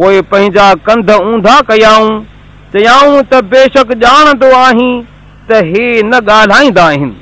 پوءِ پنهنجا ڪنڌ اونڌا ڪيائون چيائون ته بيشڪ ڄاڻندو آهين ته هي نه ڳالهائيندا آهن.